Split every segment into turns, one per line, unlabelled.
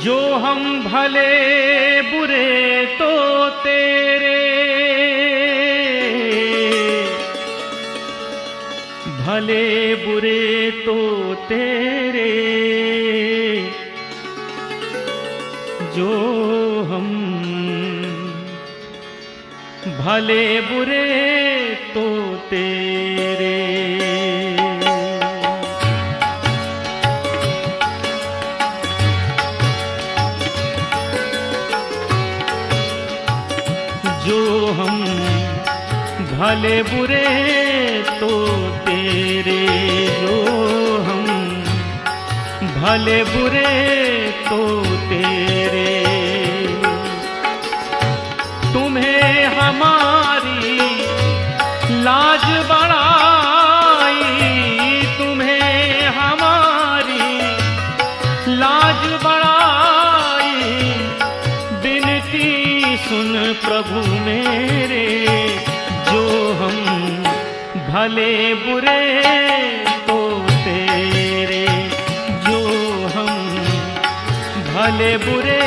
जो हम भले बुरे तो तेरे। भले बुरे तो तेरे। जो हम भले बुरे तो तेरे। जो हम भले बुरे तो तेरे जो हम भले बुरे तो तेरे तुम्हें हमारी लाज बढ़ाई भले बुरे तो तेरे जो हम भले बुरे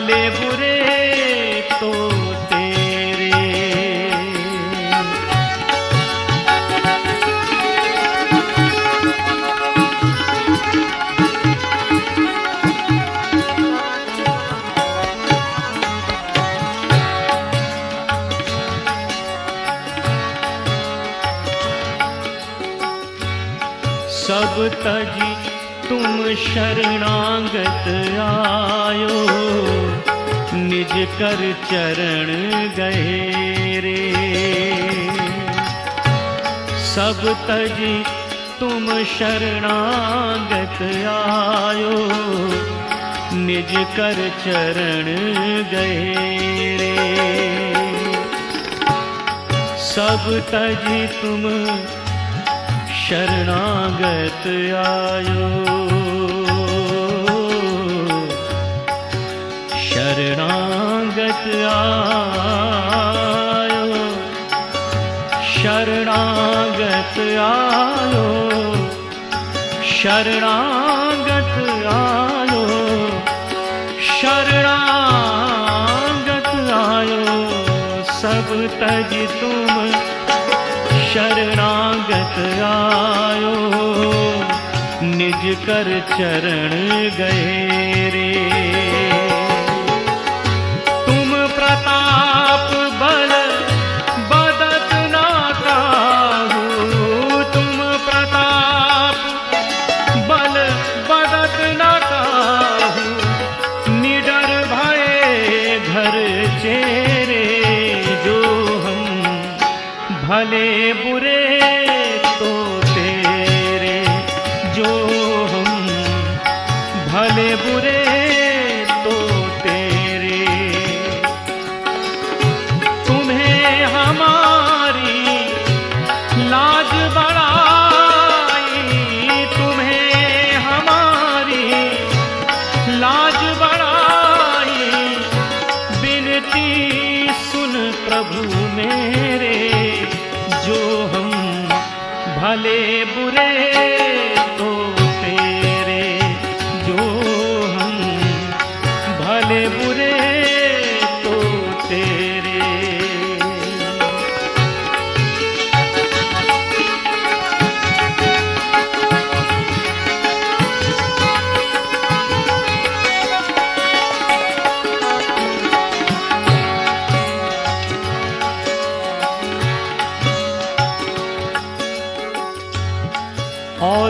भले बुरे तो तेरे। सब तजी तुम शरणागत आयो। निज कर चरण गए रे। सब तजी तुम शरणागत आयो। निज कर चरण गए रे। सब तजी तुम शरणागत आयो। शरणागत आयो। शरणागत आयो। शरणागत आयो। शरणागत आयो। सब तज तुम शरणागत आयो निज कर चरण गए रे। तुम प्रताप बल बदत ना काहू तुम प्रताप बल बदत ना काहू निडर भये घर चेरे, जो हम भले बुरे भले बुरे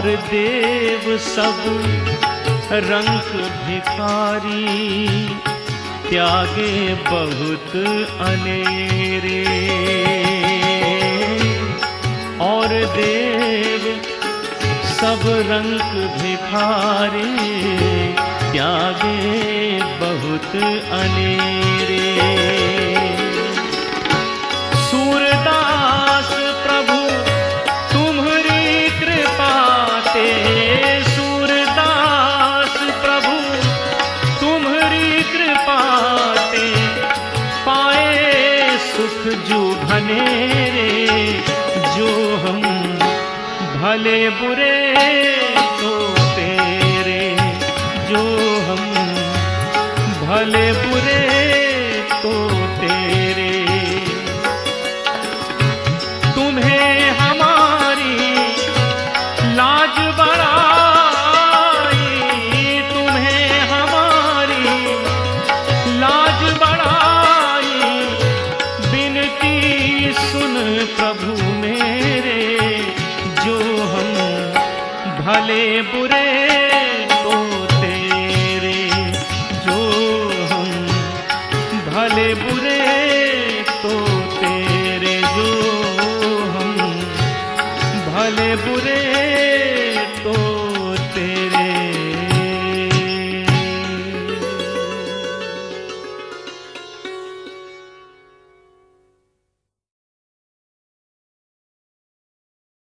और देव सब रंग भिखारी, त्यागे बहुत अनेरे। और देव सब रंग भिखारी, त्यागे बहुत अनेरे। भले बुरे भले बुरे